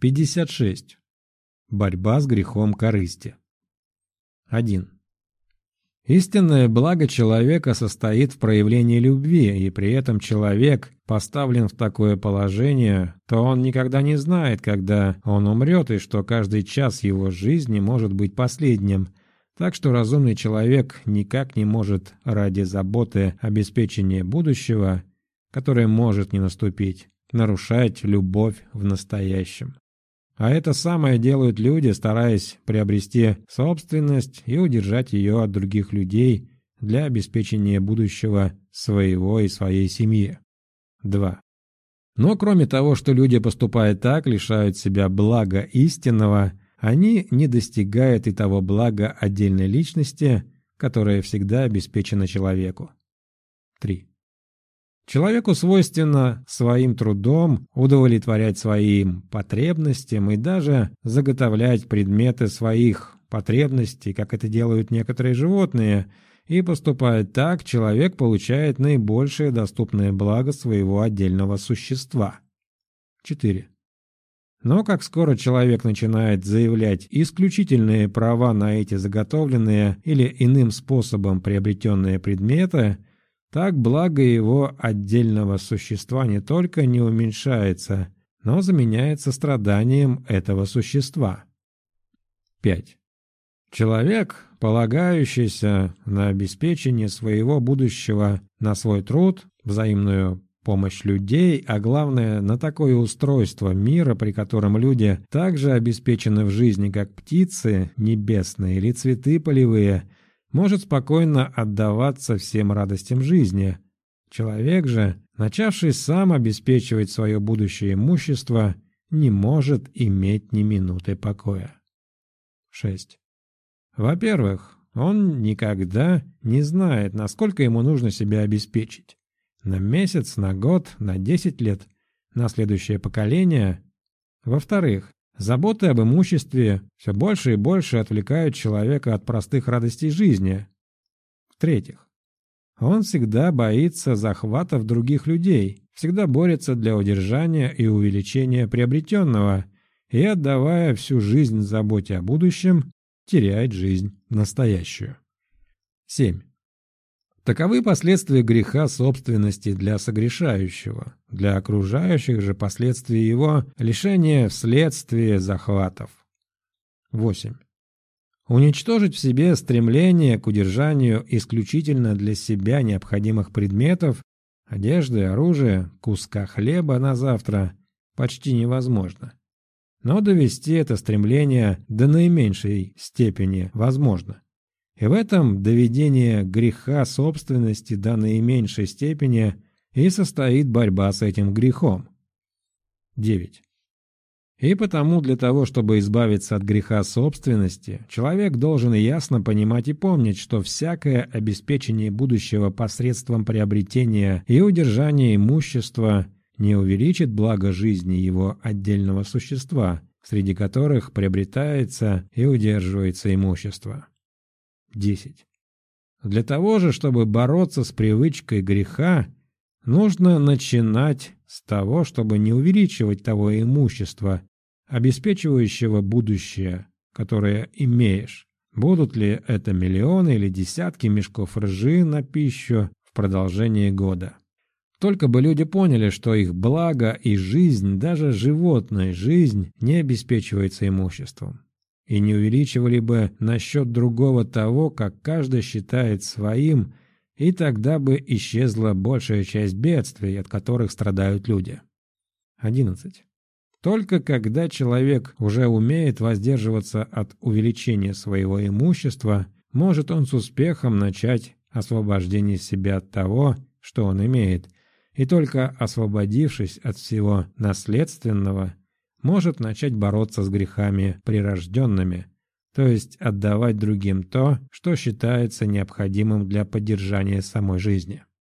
56. Борьба с грехом корысти. 1. Истинное благо человека состоит в проявлении любви, и при этом человек поставлен в такое положение, то он никогда не знает, когда он умрет, и что каждый час его жизни может быть последним. Так что разумный человек никак не может ради заботы обеспечения будущего, которое может не наступить, нарушать любовь в настоящем. А это самое делают люди, стараясь приобрести собственность и удержать ее от других людей для обеспечения будущего своего и своей семьи. 2. Но кроме того, что люди поступают так, лишают себя блага истинного, они не достигают и того блага отдельной личности, которое всегда обеспечено человеку. 3. Человеку свойственно своим трудом удовлетворять своим потребностям и даже заготовлять предметы своих потребностей, как это делают некоторые животные, и поступая так, человек получает наибольшее доступное благо своего отдельного существа. 4. Но как скоро человек начинает заявлять исключительные права на эти заготовленные или иным способом приобретенные предметы – так благо его отдельного существа не только не уменьшается, но заменяется страданием этого существа. 5. Человек, полагающийся на обеспечение своего будущего, на свой труд, взаимную помощь людей, а главное, на такое устройство мира, при котором люди также обеспечены в жизни, как птицы небесные или цветы полевые – может спокойно отдаваться всем радостям жизни. Человек же, начавший сам обеспечивать свое будущее имущество, не может иметь ни минуты покоя. 6. Во-первых, он никогда не знает, насколько ему нужно себя обеспечить. На месяц, на год, на 10 лет, на следующее поколение. Во-вторых, Заботы об имуществе все больше и больше отвлекают человека от простых радостей жизни. В-третьих, он всегда боится захватов других людей, всегда борется для удержания и увеличения приобретенного, и, отдавая всю жизнь заботе о будущем, теряет жизнь настоящую. 7. Таковы последствия греха собственности для согрешающего. Для окружающих же последствия его – лишение вследствие захватов. 8. Уничтожить в себе стремление к удержанию исключительно для себя необходимых предметов, одежды, оружия, куска хлеба на завтра почти невозможно. Но довести это стремление до наименьшей степени возможно. И в этом доведение греха собственности до наименьшей степени и состоит борьба с этим грехом. 9. И потому для того, чтобы избавиться от греха собственности, человек должен ясно понимать и помнить, что всякое обеспечение будущего посредством приобретения и удержания имущества не увеличит благо жизни его отдельного существа, среди которых приобретается и удерживается имущество. 10. Для того же, чтобы бороться с привычкой греха, нужно начинать с того, чтобы не увеличивать того имущества, обеспечивающего будущее, которое имеешь. Будут ли это миллионы или десятки мешков ржи на пищу в продолжении года. Только бы люди поняли, что их благо и жизнь, даже животная жизнь, не обеспечивается имуществом и не увеличивали бы насчет другого того, как каждый считает своим, и тогда бы исчезла большая часть бедствий, от которых страдают люди. 11. Только когда человек уже умеет воздерживаться от увеличения своего имущества, может он с успехом начать освобождение себя от того, что он имеет, и только освободившись от всего наследственного, может начать бороться с грехами прирожденными, то есть отдавать другим то, что считается необходимым для поддержания самой жизни.